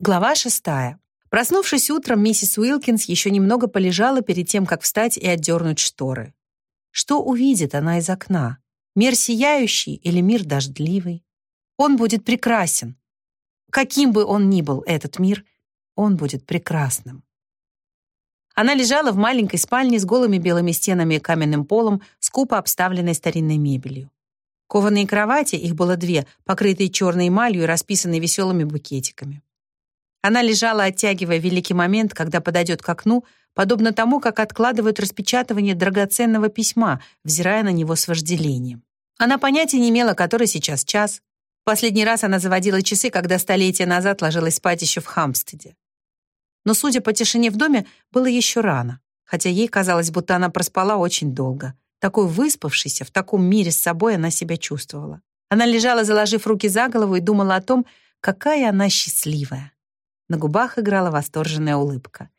Глава шестая. Проснувшись утром, миссис Уилкинс еще немного полежала перед тем, как встать и отдернуть шторы. Что увидит она из окна? Мир сияющий или мир дождливый? Он будет прекрасен. Каким бы он ни был, этот мир, он будет прекрасным. Она лежала в маленькой спальне с голыми белыми стенами и каменным полом, скупо обставленной старинной мебелью. Кованые кровати, их было две, покрытые черной эмалью и расписанные веселыми букетиками. Она лежала, оттягивая великий момент, когда подойдет к окну, подобно тому, как откладывают распечатывание драгоценного письма, взирая на него с вожделением. Она понятия не имела, который сейчас час. Последний раз она заводила часы, когда столетия назад ложилась спать еще в Хамстеде. Но, судя по тишине в доме, было еще рано, хотя ей казалось, будто она проспала очень долго. Такой выспавшейся, в таком мире с собой она себя чувствовала. Она лежала, заложив руки за голову, и думала о том, какая она счастливая. На губах играла восторженная улыбка.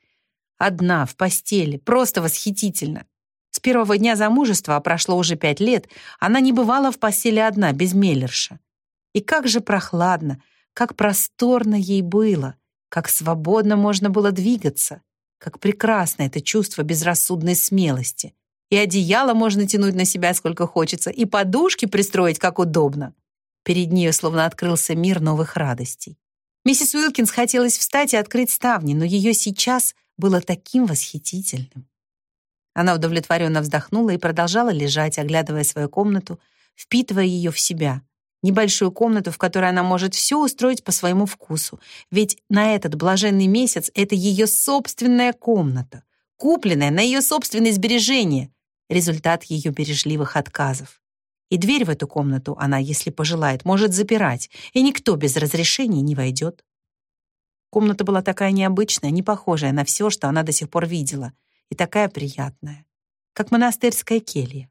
Одна, в постели, просто восхитительно. С первого дня замужества, а прошло уже пять лет, она не бывала в постели одна, без Меллерша. И как же прохладно, как просторно ей было, как свободно можно было двигаться, как прекрасно это чувство безрассудной смелости. И одеяло можно тянуть на себя сколько хочется, и подушки пристроить как удобно. Перед ней словно открылся мир новых радостей. Миссис Уилкинс хотелось встать и открыть ставни, но ее сейчас было таким восхитительным. Она удовлетворенно вздохнула и продолжала лежать, оглядывая свою комнату, впитывая ее в себя. Небольшую комнату, в которой она может все устроить по своему вкусу. Ведь на этот блаженный месяц это ее собственная комната, купленная на ее собственные сбережения, результат ее бережливых отказов. И дверь в эту комнату она, если пожелает, может запирать, и никто без разрешения не войдет. Комната была такая необычная, не похожая на все, что она до сих пор видела, и такая приятная, как монастырская келья.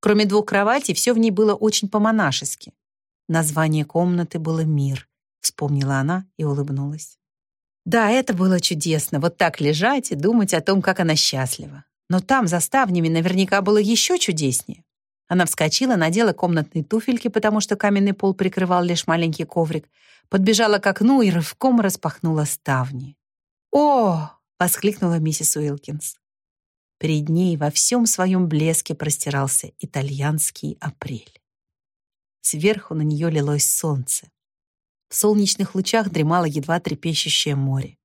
Кроме двух кроватей, все в ней было очень по-монашески. Название комнаты было «Мир», вспомнила она и улыбнулась. Да, это было чудесно, вот так лежать и думать о том, как она счастлива. Но там, за ставнями, наверняка было еще чудеснее. Она вскочила, надела комнатные туфельки, потому что каменный пол прикрывал лишь маленький коврик, подбежала к окну и рывком распахнула ставни. «О!» — воскликнула миссис Уилкинс. Перед ней во всем своем блеске простирался итальянский апрель. Сверху на нее лилось солнце. В солнечных лучах дремало едва трепещущее море.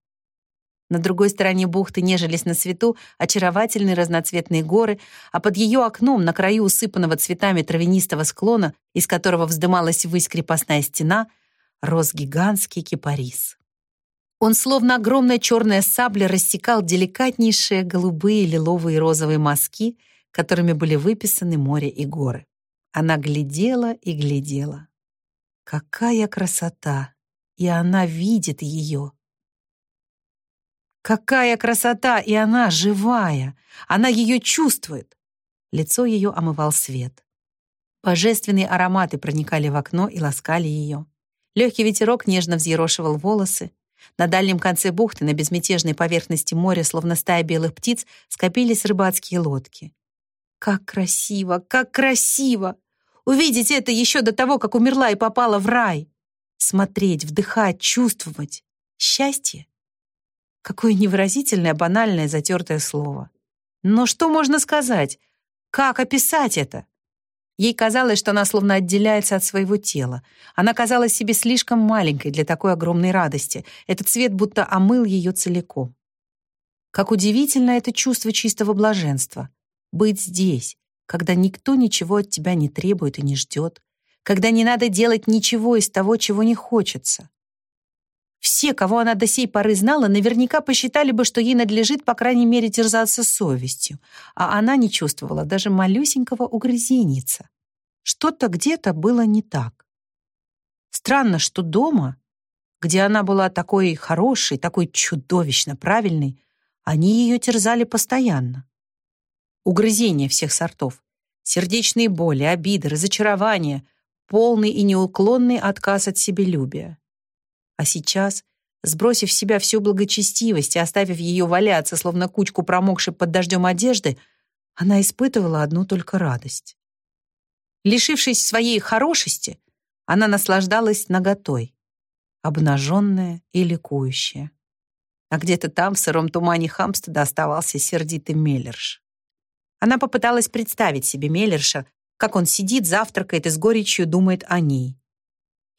На другой стороне бухты нежились на свету очаровательные разноцветные горы, а под ее окном, на краю усыпанного цветами травянистого склона, из которого вздымалась ввысь крепостная стена, рос гигантский кипарис. Он, словно огромная черная сабля, рассекал деликатнейшие голубые, лиловые и розовые мазки, которыми были выписаны море и горы. Она глядела и глядела. Какая красота! И она видит ее. Какая красота! И она живая! Она ее чувствует! Лицо ее омывал свет. Божественные ароматы проникали в окно и ласкали ее. Легкий ветерок нежно взъерошивал волосы. На дальнем конце бухты, на безмятежной поверхности моря, словно стая белых птиц, скопились рыбацкие лодки. Как красиво! Как красиво! Увидеть это еще до того, как умерла и попала в рай. Смотреть, вдыхать, чувствовать. Счастье Какое невыразительное, банальное, затертое слово. Но что можно сказать? Как описать это? Ей казалось, что она словно отделяется от своего тела. Она казалась себе слишком маленькой для такой огромной радости. Этот свет будто омыл ее целиком. Как удивительно это чувство чистого блаженства. Быть здесь, когда никто ничего от тебя не требует и не ждет, когда не надо делать ничего из того, чего не хочется. Все, кого она до сей поры знала, наверняка посчитали бы, что ей надлежит, по крайней мере, терзаться совестью, а она не чувствовала даже малюсенького угрызенница. Что-то где-то было не так. Странно, что дома, где она была такой хорошей, такой чудовищно правильной, они ее терзали постоянно. Угрызения всех сортов, сердечные боли, обиды, разочарования, полный и неуклонный отказ от себелюбия. А сейчас, сбросив с себя всю благочестивость и оставив ее валяться, словно кучку промокшей под дождем одежды, она испытывала одну только радость. Лишившись своей хорошести, она наслаждалась наготой. обнаженная и ликующая. А где-то там, в сыром тумане Хамстеда, оставался сердитый Меллерш. Она попыталась представить себе Меллерша, как он сидит, завтракает и с горечью думает о ней.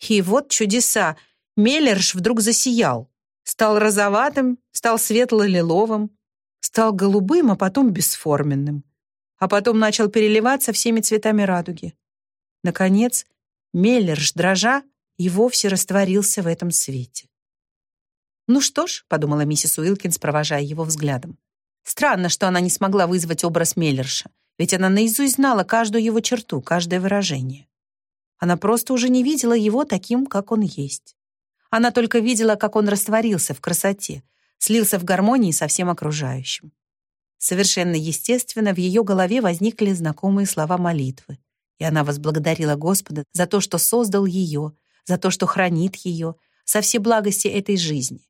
И вот чудеса! Меллерш вдруг засиял. Стал розоватым, стал светло-лиловым, стал голубым, а потом бесформенным. А потом начал переливаться всеми цветами радуги. Наконец, Меллерш, дрожа, и вовсе растворился в этом свете. «Ну что ж», — подумала миссис Уилкинс, провожая его взглядом. Странно, что она не смогла вызвать образ Меллерша, ведь она наизусть знала каждую его черту, каждое выражение. Она просто уже не видела его таким, как он есть. Она только видела, как он растворился в красоте, слился в гармонии со всем окружающим. Совершенно естественно в ее голове возникли знакомые слова молитвы, и она возблагодарила Господа за то, что создал ее, за то, что хранит ее, со все благости этой жизни.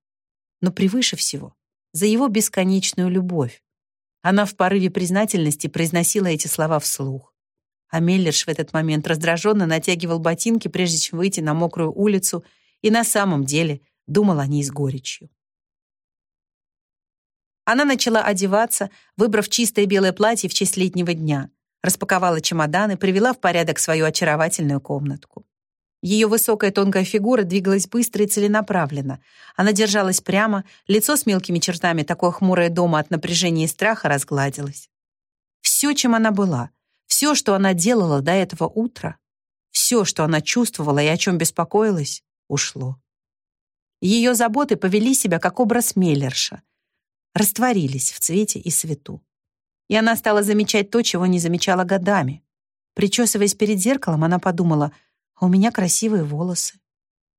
Но превыше всего, за его бесконечную любовь. Она в порыве признательности произносила эти слова вслух. А Меллерш в этот момент раздраженно натягивал ботинки, прежде чем выйти на мокрую улицу, и на самом деле думал о ней с горечью. Она начала одеваться, выбрав чистое белое платье в честь летнего дня, распаковала чемоданы, привела в порядок свою очаровательную комнатку. Ее высокая тонкая фигура двигалась быстро и целенаправленно. Она держалась прямо, лицо с мелкими чертами, такое хмурое дома от напряжения и страха, разгладилось. Все, чем она была, все, что она делала до этого утра, все, что она чувствовала и о чем беспокоилась, ушло. Ее заботы повели себя как образ Меллерша, растворились в цвете и свету. И она стала замечать то, чего не замечала годами. Причесываясь перед зеркалом, она подумала — а у меня красивые волосы.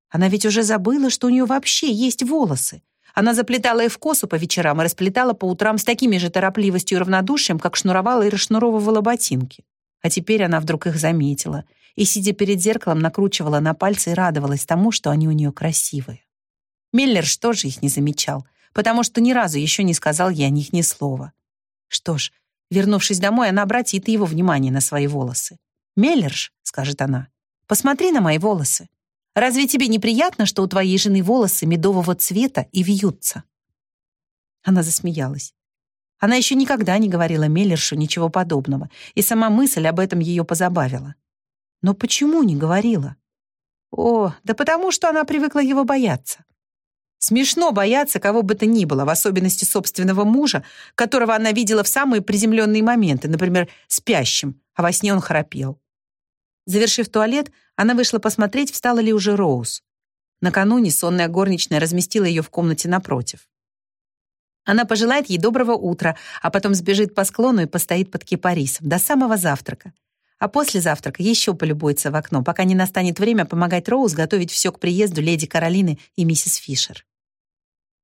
Она ведь уже забыла, что у нее вообще есть волосы. Она заплетала их в косу по вечерам и расплетала по утрам с такими же торопливостью и равнодушием, как шнуровала и расшнуровывала ботинки. А теперь она вдруг их заметила и, сидя перед зеркалом, накручивала на пальцы и радовалась тому, что они у нее красивые. Миллер тоже их не замечал, потому что ни разу еще не сказал ей о них ни слова. Что ж, вернувшись домой, она обратит его внимание на свои волосы. «Меллерш», — скажет она, Посмотри на мои волосы. Разве тебе неприятно, что у твоей жены волосы медового цвета и вьются?» Она засмеялась. Она еще никогда не говорила Меллершу ничего подобного, и сама мысль об этом ее позабавила. Но почему не говорила? О, да потому что она привыкла его бояться. Смешно бояться кого бы то ни было, в особенности собственного мужа, которого она видела в самые приземленные моменты, например, спящим, а во сне он храпел. Завершив туалет, она вышла посмотреть, встала ли уже Роуз. Накануне сонная горничная разместила ее в комнате напротив. Она пожелает ей доброго утра, а потом сбежит по склону и постоит под кипарисом до самого завтрака. А после завтрака еще полюбуется в окно, пока не настанет время помогать Роуз готовить все к приезду леди Каролины и миссис Фишер.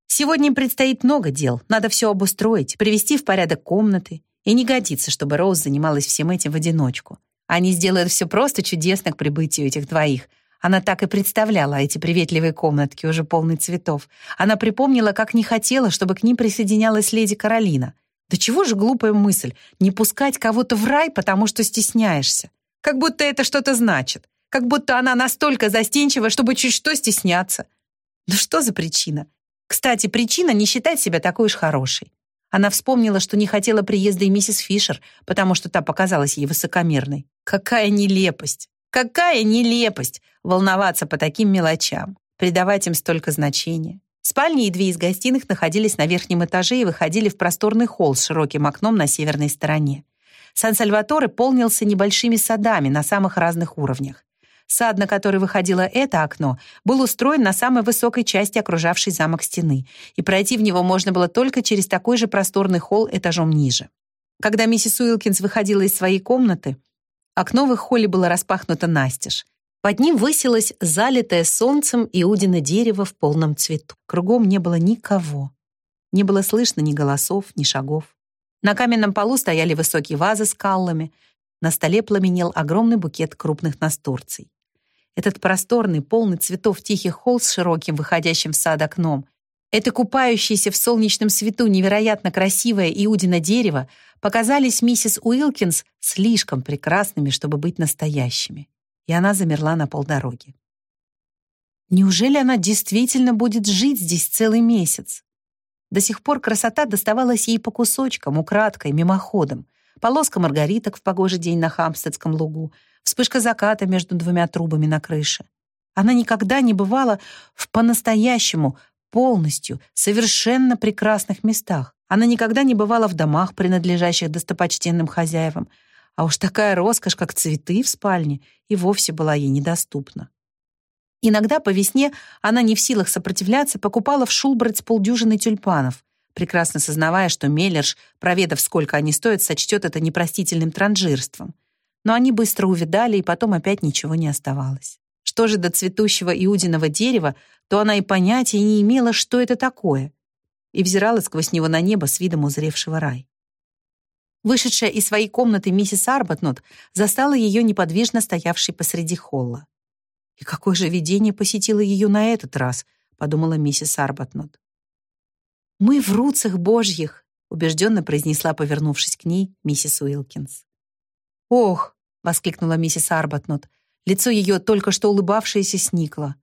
Сегодня им предстоит много дел. Надо все обустроить, привести в порядок комнаты. И не годится, чтобы Роуз занималась всем этим в одиночку. Они сделают все просто чудесно к прибытию этих двоих. Она так и представляла эти приветливые комнатки, уже полные цветов. Она припомнила, как не хотела, чтобы к ним присоединялась леди Каролина. Да чего же глупая мысль, не пускать кого-то в рай, потому что стесняешься. Как будто это что-то значит. Как будто она настолько застенчива, чтобы чуть что стесняться. Да что за причина? Кстати, причина не считать себя такой уж хорошей. Она вспомнила, что не хотела приезда и миссис Фишер, потому что та показалась ей высокомерной. Какая нелепость! Какая нелепость волноваться по таким мелочам, придавать им столько значения. Спальни и две из гостиных находились на верхнем этаже и выходили в просторный холл с широким окном на северной стороне. Сан-Сальваторе полнился небольшими садами на самых разных уровнях. Сад, на который выходило это окно, был устроен на самой высокой части окружавшей замок стены, и пройти в него можно было только через такой же просторный холл этажом ниже. Когда миссис Уилкинс выходила из своей комнаты, окно в их холле было распахнуто настежь. Под ним высилось залитое солнцем иудино дерево в полном цвету. Кругом не было никого. Не было слышно ни голосов, ни шагов. На каменном полу стояли высокие вазы с каллами, на столе пламенел огромный букет крупных настурций. Этот просторный, полный цветов тихий холл с широким, выходящим в сад окном, это купающееся в солнечном свету невероятно красивое Иудино дерево показались миссис Уилкинс слишком прекрасными, чтобы быть настоящими. И она замерла на полдороги. Неужели она действительно будет жить здесь целый месяц? До сих пор красота доставалась ей по кусочкам, украдкой, мимоходом. Полоска маргариток в погожий день на Хамстедском лугу, вспышка заката между двумя трубами на крыше. Она никогда не бывала в по-настоящему, полностью, совершенно прекрасных местах. Она никогда не бывала в домах, принадлежащих достопочтенным хозяевам. А уж такая роскошь, как цветы в спальне, и вовсе была ей недоступна. Иногда по весне она не в силах сопротивляться, покупала в Шулбрать полдюжины тюльпанов, прекрасно сознавая, что Меллерш, проведав, сколько они стоят, сочтет это непростительным транжирством. Но они быстро увидали, и потом опять ничего не оставалось. Что же до цветущего иудиного дерева, то она и понятия не имела, что это такое, и взирала сквозь него на небо с видом узревшего рай. Вышедшая из своей комнаты миссис Арбатнот застала ее неподвижно стоявшей посреди холла. «И какое же видение посетило ее на этот раз?» — подумала миссис Арбатнот. «Мы в руцах божьих», — убежденно произнесла, повернувшись к ней, миссис Уилкинс. «Ох!» — воскликнула миссис Арбатнот. Лицо ее, только что улыбавшееся, сникло.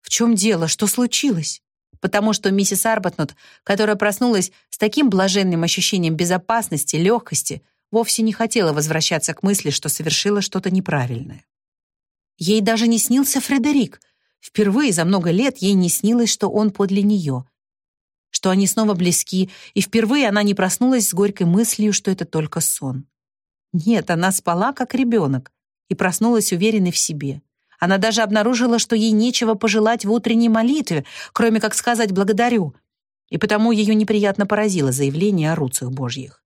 «В чем дело? Что случилось?» Потому что миссис Арбатнот, которая проснулась с таким блаженным ощущением безопасности, легкости, вовсе не хотела возвращаться к мысли, что совершила что-то неправильное. Ей даже не снился Фредерик. Впервые за много лет ей не снилось, что он подле нее, что они снова близки, и впервые она не проснулась с горькой мыслью, что это только сон. Нет, она спала, как ребенок, и проснулась уверенной в себе. Она даже обнаружила, что ей нечего пожелать в утренней молитве, кроме как сказать «благодарю», и потому ее неприятно поразило заявление о руцах божьих.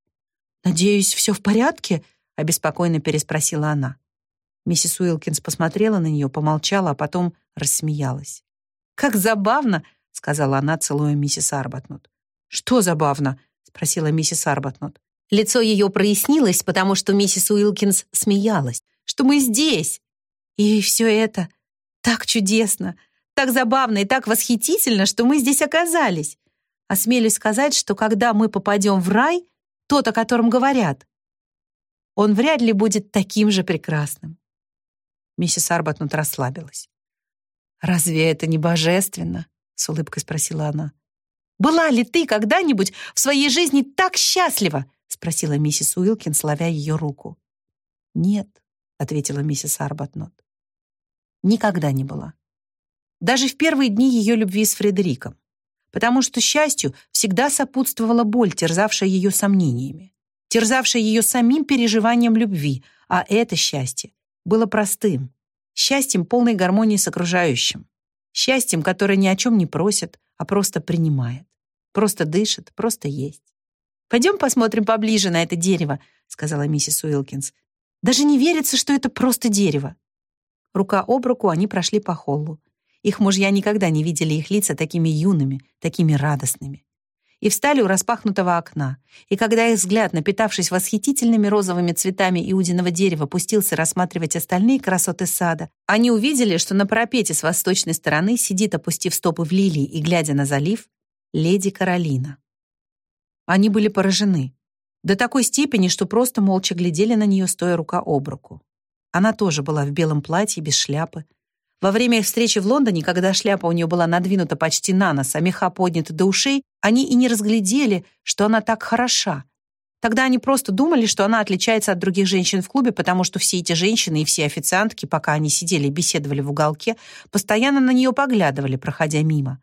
«Надеюсь, все в порядке?» — обеспокоенно переспросила она. Миссис Уилкинс посмотрела на нее, помолчала, а потом рассмеялась. «Как забавно!» — сказала она, целуя миссис Арбатнут. «Что забавно?» — спросила миссис Арбатнут. Лицо ее прояснилось, потому что миссис Уилкинс смеялась. «Что мы здесь!» «И все это так чудесно, так забавно и так восхитительно, что мы здесь оказались. Осмелюсь сказать, что когда мы попадем в рай, тот, о котором говорят, он вряд ли будет таким же прекрасным. Миссис Арбатнут расслабилась. «Разве это не божественно?» — с улыбкой спросила она. «Была ли ты когда-нибудь в своей жизни так счастлива?» — спросила миссис Уилкин, славя ее руку. «Нет», — ответила миссис Арбатнот. «Никогда не была. Даже в первые дни ее любви с Фредериком. Потому что счастью всегда сопутствовала боль, терзавшая ее сомнениями, терзавшая ее самим переживанием любви, а это счастье было простым, счастьем полной гармонии с окружающим, счастьем, которое ни о чем не просит, а просто принимает, просто дышит, просто есть. «Пойдем посмотрим поближе на это дерево», — сказала миссис Уилкинс. «Даже не верится, что это просто дерево». Рука об руку они прошли по холлу. Их мужья никогда не видели их лица такими юными, такими радостными и встали у распахнутого окна. И когда их взгляд, напитавшись восхитительными розовыми цветами иудиного дерева, пустился рассматривать остальные красоты сада, они увидели, что на парапете с восточной стороны сидит, опустив стопы в лилии и глядя на залив, леди Каролина. Они были поражены. До такой степени, что просто молча глядели на нее, стоя рука об руку. Она тоже была в белом платье, без шляпы, во время их встречи в Лондоне, когда шляпа у нее была надвинута почти на нос, а меха подняты до ушей, они и не разглядели, что она так хороша. Тогда они просто думали, что она отличается от других женщин в клубе, потому что все эти женщины и все официантки, пока они сидели и беседовали в уголке, постоянно на нее поглядывали, проходя мимо.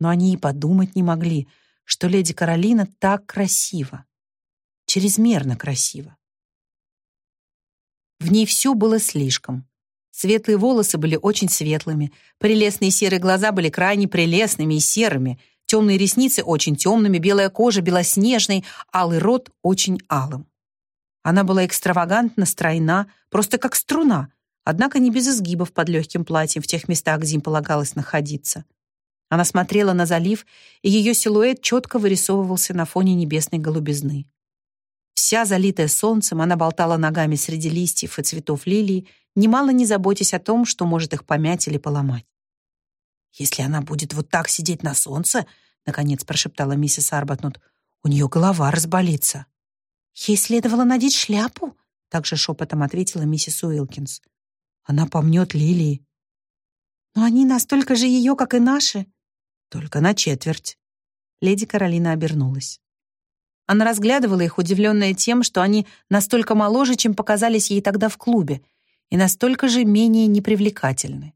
Но они и подумать не могли, что леди Каролина так красива. Чрезмерно красива. В ней все было слишком. Светлые волосы были очень светлыми, прелестные серые глаза были крайне прелестными и серыми, темные ресницы очень темными, белая кожа белоснежной, алый рот очень алым. Она была экстравагантно стройна, просто как струна, однако не без изгибов под легким платьем в тех местах, где им полагалось находиться. Она смотрела на залив, и ее силуэт четко вырисовывался на фоне небесной голубизны. Вся залитая солнцем, она болтала ногами среди листьев и цветов лилии немало не заботясь о том, что может их помять или поломать. «Если она будет вот так сидеть на солнце», — наконец прошептала миссис Арбатнут, «у нее голова разболится». «Ей следовало надеть шляпу», — также шепотом ответила миссис Уилкинс. «Она помнет лилии». Но они настолько же ее, как и наши. Только на четверть. Леди Каролина обернулась. Она разглядывала их, удивленная тем, что они настолько моложе, чем показались ей тогда в клубе, и настолько же менее непривлекательны.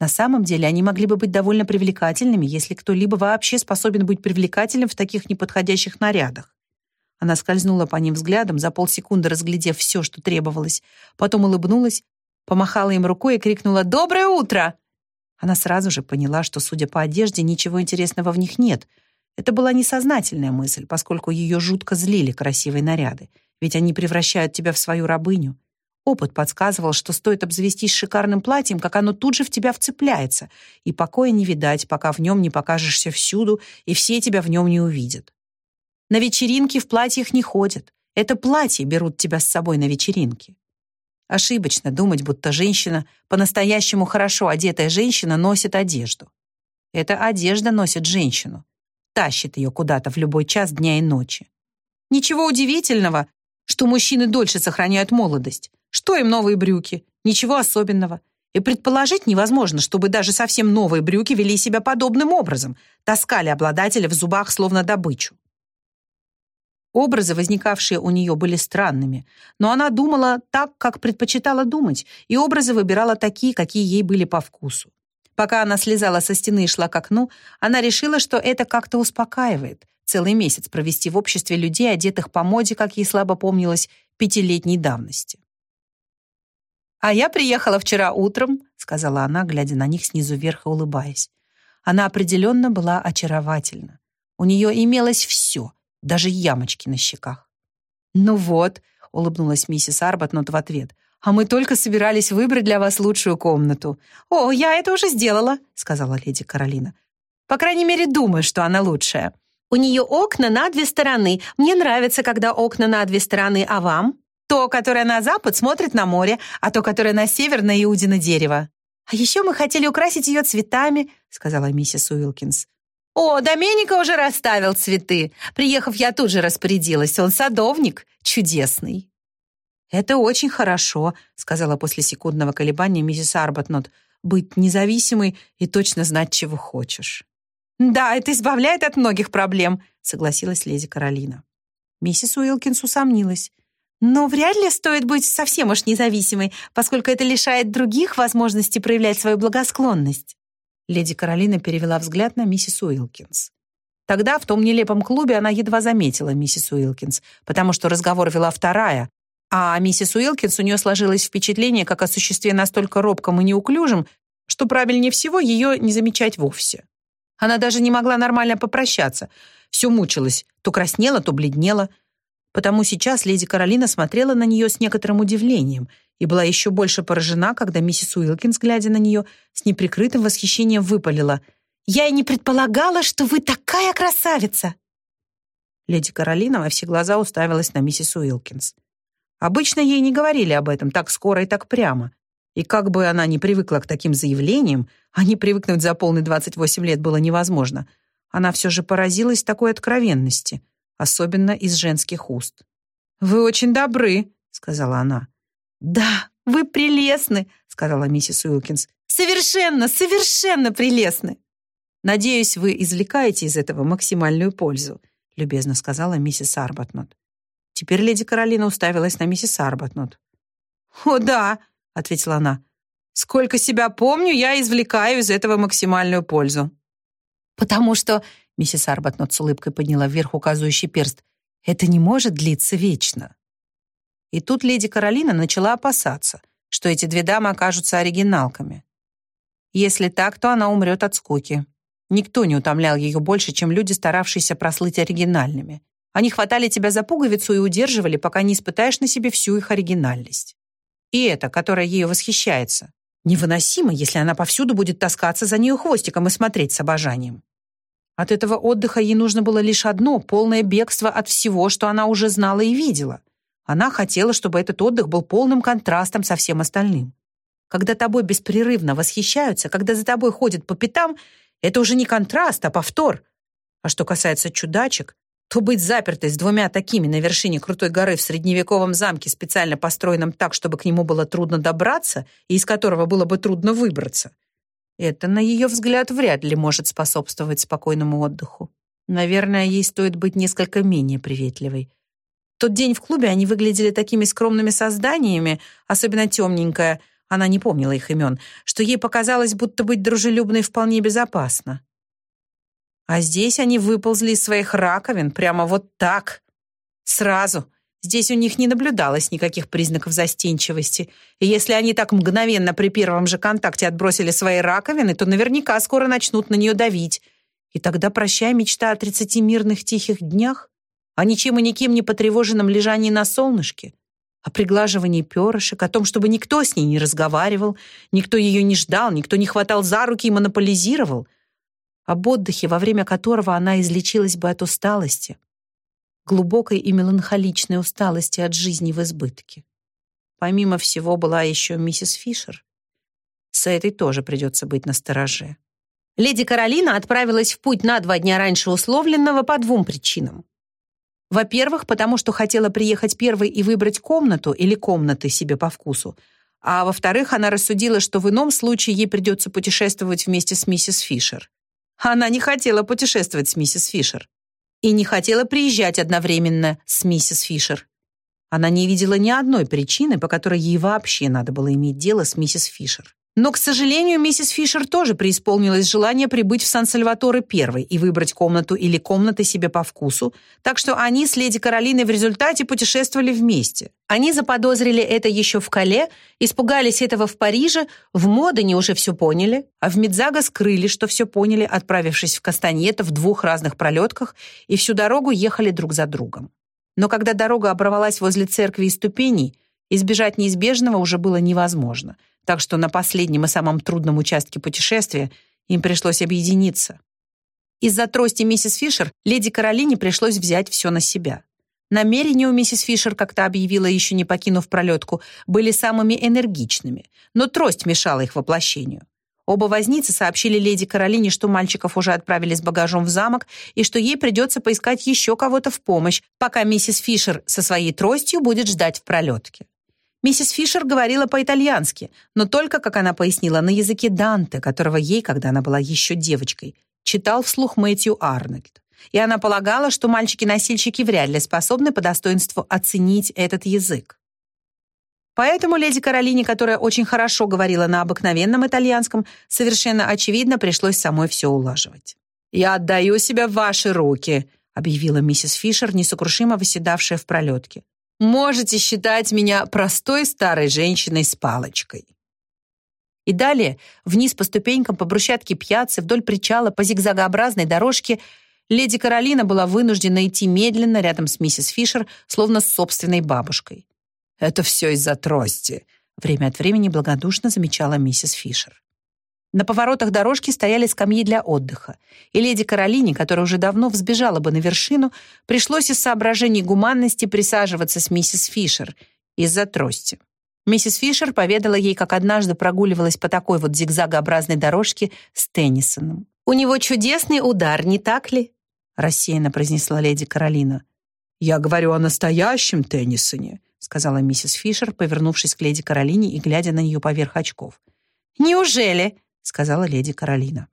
На самом деле они могли бы быть довольно привлекательными, если кто-либо вообще способен быть привлекательным в таких неподходящих нарядах. Она скользнула по ним взглядом, за полсекунды разглядев все, что требовалось, потом улыбнулась, помахала им рукой и крикнула «Доброе утро!». Она сразу же поняла, что, судя по одежде, ничего интересного в них нет. Это была несознательная мысль, поскольку ее жутко злили красивые наряды, ведь они превращают тебя в свою рабыню. Опыт подсказывал, что стоит обзавестись шикарным платьем, как оно тут же в тебя вцепляется, и покоя не видать, пока в нем не покажешься всюду, и все тебя в нем не увидят. На вечеринки в платьях не ходят. Это платья берут тебя с собой на вечеринки. Ошибочно думать, будто женщина, по-настоящему хорошо одетая женщина, носит одежду. Эта одежда носит женщину, тащит ее куда-то в любой час дня и ночи. Ничего удивительного, что мужчины дольше сохраняют молодость. Что им новые брюки? Ничего особенного. И предположить невозможно, чтобы даже совсем новые брюки вели себя подобным образом, таскали обладателя в зубах словно добычу. Образы, возникавшие у нее, были странными, но она думала так, как предпочитала думать, и образы выбирала такие, какие ей были по вкусу. Пока она слезала со стены и шла к окну, она решила, что это как-то успокаивает, целый месяц провести в обществе людей, одетых по моде, как ей слабо помнилось, пятилетней давности. «А я приехала вчера утром», — сказала она, глядя на них снизу вверх и улыбаясь. Она определенно была очаровательна. У нее имелось все, даже ямочки на щеках. «Ну вот», — улыбнулась миссис Арбатнот в ответ, «а мы только собирались выбрать для вас лучшую комнату». «О, я это уже сделала», — сказала леди Каролина. «По крайней мере, думаю, что она лучшая. У нее окна на две стороны. Мне нравится, когда окна на две стороны, а вам?» То, которое на запад, смотрит на море, а то, которое на север, на Иудино дерево. А еще мы хотели украсить ее цветами, сказала миссис Уилкинс. О, Доменика уже расставил цветы. Приехав, я тут же распорядилась. Он садовник, чудесный. Это очень хорошо, сказала после секундного колебания миссис Арбатнот. Быть независимой и точно знать, чего хочешь. Да, это избавляет от многих проблем, согласилась леди Каролина. Миссис Уилкинс усомнилась. Но вряд ли стоит быть совсем уж независимой, поскольку это лишает других возможности проявлять свою благосклонность. Леди Каролина перевела взгляд на миссис Уилкинс. Тогда в том нелепом клубе она едва заметила миссис Уилкинс, потому что разговор вела вторая, а миссис Уилкинс у нее сложилось впечатление как о существе настолько робком и неуклюжем, что правильнее всего ее не замечать вовсе. Она даже не могла нормально попрощаться. Все мучилась, то краснела, то бледнела — Потому сейчас леди Каролина смотрела на нее с некоторым удивлением и была еще больше поражена, когда миссис Уилкинс, глядя на нее, с неприкрытым восхищением выпалила. «Я и не предполагала, что вы такая красавица!» Леди Каролина во все глаза уставилась на миссис Уилкинс. Обычно ей не говорили об этом так скоро и так прямо. И как бы она ни привыкла к таким заявлениям, а не привыкнуть за полные 28 лет было невозможно, она все же поразилась такой откровенности — особенно из женских уст. «Вы очень добры», — сказала она. «Да, вы прелестны», — сказала миссис Уилкинс. «Совершенно, совершенно прелестны». «Надеюсь, вы извлекаете из этого максимальную пользу», — любезно сказала миссис Арбатнот. Теперь леди Каролина уставилась на миссис Арбатнот. «О, да», — ответила она. «Сколько себя помню, я извлекаю из этого максимальную пользу». «Потому что Миссис Арбатнот с улыбкой подняла вверх указывающий перст. «Это не может длиться вечно». И тут леди Каролина начала опасаться, что эти две дамы окажутся оригиналками. Если так, то она умрет от скуки. Никто не утомлял ее больше, чем люди, старавшиеся прослыть оригинальными. Они хватали тебя за пуговицу и удерживали, пока не испытаешь на себе всю их оригинальность. И это, которая ею восхищается. Невыносимо, если она повсюду будет таскаться за нею хвостиком и смотреть с обожанием. От этого отдыха ей нужно было лишь одно — полное бегство от всего, что она уже знала и видела. Она хотела, чтобы этот отдых был полным контрастом со всем остальным. Когда тобой беспрерывно восхищаются, когда за тобой ходят по пятам, это уже не контраст, а повтор. А что касается чудачек, то быть запертой с двумя такими на вершине крутой горы в средневековом замке, специально построенном так, чтобы к нему было трудно добраться и из которого было бы трудно выбраться, Это, на ее взгляд, вряд ли может способствовать спокойному отдыху. Наверное, ей стоит быть несколько менее приветливой. В тот день в клубе они выглядели такими скромными созданиями, особенно темненькая, она не помнила их имен, что ей показалось, будто быть дружелюбной вполне безопасно. А здесь они выползли из своих раковин прямо вот так, сразу. Здесь у них не наблюдалось никаких признаков застенчивости. И если они так мгновенно при первом же контакте отбросили свои раковины, то наверняка скоро начнут на нее давить. И тогда прощай мечта о тридцати мирных тихих днях, о ничем и никем не потревоженном лежании на солнышке, о приглаживании перышек, о том, чтобы никто с ней не разговаривал, никто ее не ждал, никто не хватал за руки и монополизировал, об отдыхе, во время которого она излечилась бы от усталости, глубокой и меланхоличной усталости от жизни в избытке. Помимо всего была еще миссис Фишер. С этой тоже придется быть настороже. Леди Каролина отправилась в путь на два дня раньше условленного по двум причинам. Во-первых, потому что хотела приехать первой и выбрать комнату или комнаты себе по вкусу. А во-вторых, она рассудила, что в ином случае ей придется путешествовать вместе с миссис Фишер. Она не хотела путешествовать с миссис Фишер и не хотела приезжать одновременно с миссис Фишер. Она не видела ни одной причины, по которой ей вообще надо было иметь дело с миссис Фишер. Но, к сожалению, миссис Фишер тоже преисполнилось желание прибыть в Сан-Сальваторе первой и выбрать комнату или комнаты себе по вкусу, так что они с леди Каролиной в результате путешествовали вместе. Они заподозрили это еще в Кале, испугались этого в Париже, в Модене уже все поняли, а в Медзаго скрыли, что все поняли, отправившись в Кастаньета в двух разных пролетках, и всю дорогу ехали друг за другом. Но когда дорога оборвалась возле церкви и ступеней, избежать неизбежного уже было невозможно — так что на последнем и самом трудном участке путешествия им пришлось объединиться. Из-за трости миссис Фишер леди Каролине пришлось взять все на себя. Намерения у миссис Фишер, как то объявила, еще не покинув пролетку, были самыми энергичными, но трость мешала их воплощению. Оба возницы сообщили леди Каролине, что мальчиков уже отправили с багажом в замок и что ей придется поискать еще кого-то в помощь, пока миссис Фишер со своей тростью будет ждать в пролетке. Миссис Фишер говорила по-итальянски, но только, как она пояснила, на языке Данте, которого ей, когда она была еще девочкой, читал вслух Мэтью Арнольд. И она полагала, что мальчики-носильщики вряд ли способны по достоинству оценить этот язык. Поэтому леди Каролине, которая очень хорошо говорила на обыкновенном итальянском, совершенно очевидно пришлось самой все улаживать. «Я отдаю себя в ваши руки», объявила миссис Фишер, несокрушимо выседавшая в пролетке. Можете считать меня простой старой женщиной с палочкой. И далее, вниз по ступенькам, по брусчатке пьяцы, вдоль причала, по зигзагообразной дорожке, леди Каролина была вынуждена идти медленно рядом с миссис Фишер, словно с собственной бабушкой. «Это все из-за трости», — время от времени благодушно замечала миссис Фишер. На поворотах дорожки стояли скамьи для отдыха, и леди Каролине, которая уже давно взбежала бы на вершину, пришлось из соображений гуманности присаживаться с миссис Фишер из-за трости. Миссис Фишер поведала ей, как однажды прогуливалась по такой вот зигзагообразной дорожке с Теннисоном. «У него чудесный удар, не так ли?» рассеянно произнесла леди Каролина. «Я говорю о настоящем Теннисоне», сказала миссис Фишер, повернувшись к леди Каролине и глядя на нее поверх очков. «Неужели?» Сказала леди Каролина.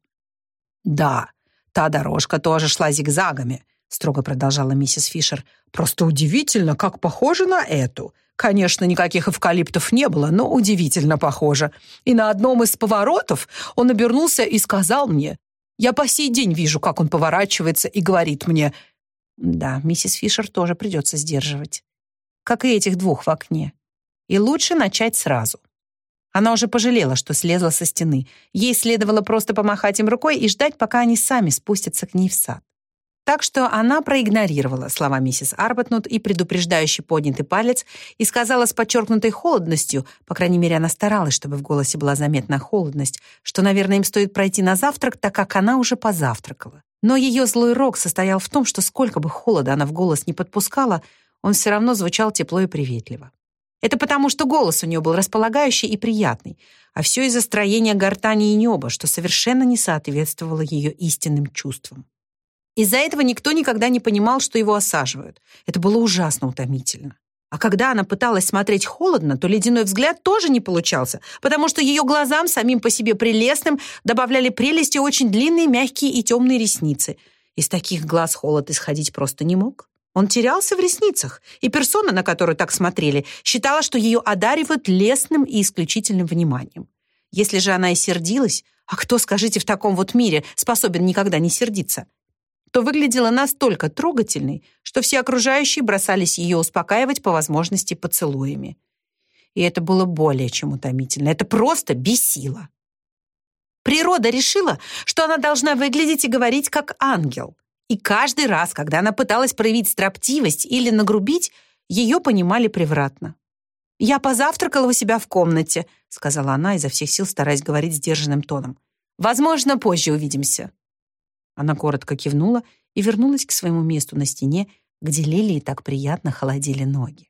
Да, та дорожка тоже шла зигзагами, строго продолжала миссис Фишер. Просто удивительно, как похоже на эту. Конечно, никаких эвкалиптов не было, но удивительно похоже. И на одном из поворотов он обернулся и сказал мне: "Я по сей день вижу, как он поворачивается и говорит мне: "Да, миссис Фишер тоже придется сдерживать, как и этих двух в окне. И лучше начать сразу". Она уже пожалела, что слезла со стены. Ей следовало просто помахать им рукой и ждать, пока они сами спустятся к ней в сад. Так что она проигнорировала слова миссис Арбатнут и предупреждающий поднятый палец и сказала с подчеркнутой холодностью, по крайней мере, она старалась, чтобы в голосе была заметна холодность, что, наверное, им стоит пройти на завтрак, так как она уже позавтракала. Но ее злой рок состоял в том, что сколько бы холода она в голос не подпускала, он все равно звучал тепло и приветливо. Это потому, что голос у нее был располагающий и приятный, а все из-за строения гортани и неба, что совершенно не соответствовало ее истинным чувствам. Из-за этого никто никогда не понимал, что его осаживают. Это было ужасно утомительно. А когда она пыталась смотреть холодно, то ледяной взгляд тоже не получался, потому что ее глазам, самим по себе прелестным, добавляли прелести очень длинные, мягкие и темные ресницы. Из таких глаз холод исходить просто не мог. Он терялся в ресницах, и персона, на которую так смотрели, считала, что ее одаривают лестным и исключительным вниманием. Если же она и сердилась, а кто, скажите, в таком вот мире способен никогда не сердиться, то выглядела настолько трогательной, что все окружающие бросались ее успокаивать по возможности поцелуями. И это было более чем утомительно. Это просто бесило. Природа решила, что она должна выглядеть и говорить как ангел. И каждый раз, когда она пыталась проявить строптивость или нагрубить, ее понимали превратно. «Я позавтракала у себя в комнате», — сказала она, изо всех сил стараясь говорить сдержанным тоном. «Возможно, позже увидимся». Она коротко кивнула и вернулась к своему месту на стене, где лилии так приятно холодили ноги.